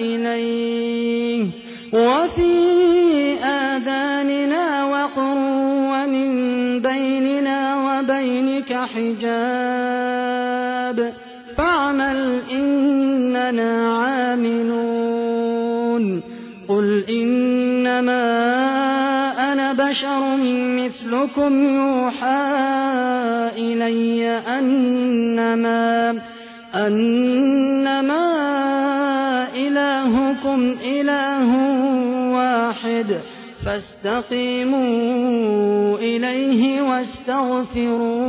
إليه. وفي آذاننا وقر ومن بيننا وبينك حجاب. فاعمل إننا عاملون. قل إنما أنا بشر مثلكم يوحى إلي أنما أنما إلهكم إله واحد فاستقيموا إليه واستغفروه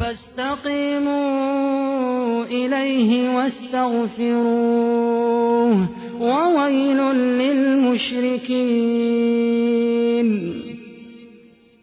فاستقيموا إليه واستغفروه وويل للمشركين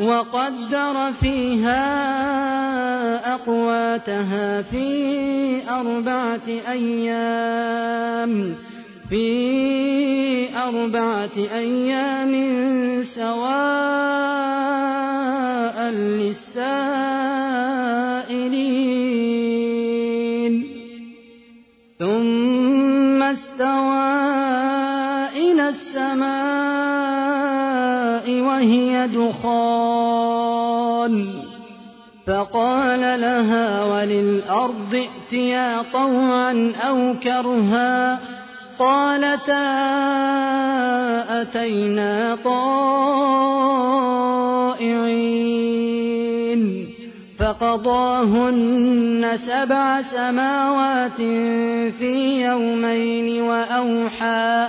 وقدر فيها أقواتها في أربعة أيام في أربعة أيام سواء للسائلين وهي دخان فقال لها وللأرض ائتيا طوعا أو كرها. قالتا أتينا طائعين. فقضاهن سبع سماوات في يومين وأوحى.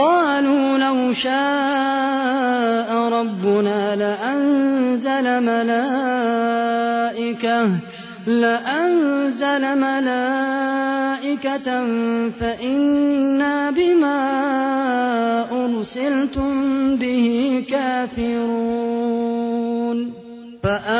قالوا لو شاء ربنا لأنزل ملائكة لأنزل ملائكة فإنا بما أرسلتم به كافرون. فأما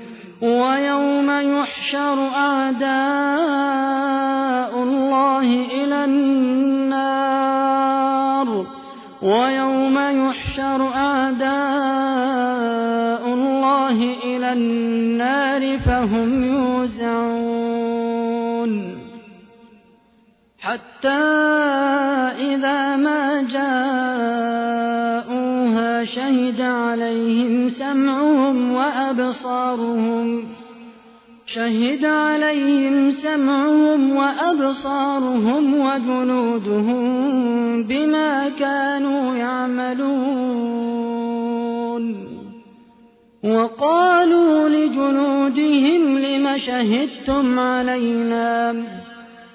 ويوم يحشر أعداء الله إلى النار ويوم يحشر أعداء الله إلى النار فهم يوزعون حتى إذا ما جاءوها شهد عليهم سمعهم وأبصارهم شهد عليهم سمعهم وأبصارهم وجنودهم بما كانوا يعملون وقالوا لجنودهم لم شهدتم علينا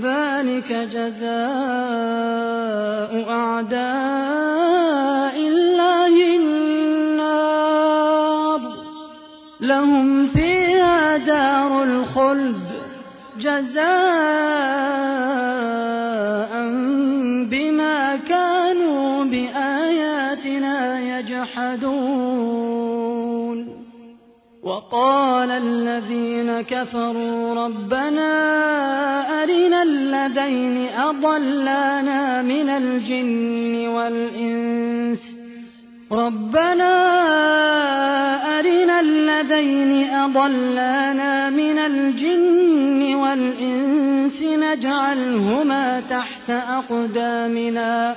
ذلك جزاء أعداء الله النار. لهم فيها دار الخلد. جزاء وقال الذين كفروا ربنا أرنا الذين أضلانا من الجن والإنس ربنا أرنا الذين أضلانا من الجن والإنس نجعلهما تحت أقدامنا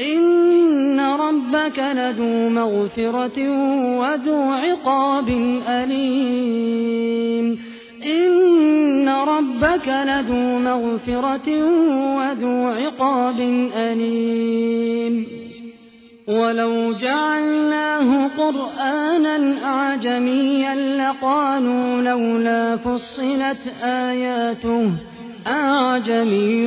إن ربك لذو مغفرة وذو عقاب أليم. إن ربك لذو مغفرة وذو عقاب أليم. ولو جعلناه قرآنا أعجميا لقالوا لولا فصلت آياته أعجمي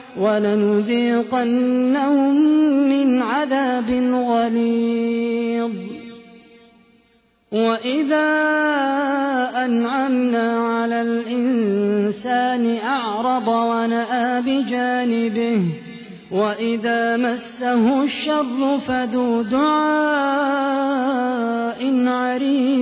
ولنذيقنهم من عذاب غليظ. وإذا أنعمنا على الإنسان أعرض ونأى بجانبه وإذا مسه الشر فذو دعاء عريض.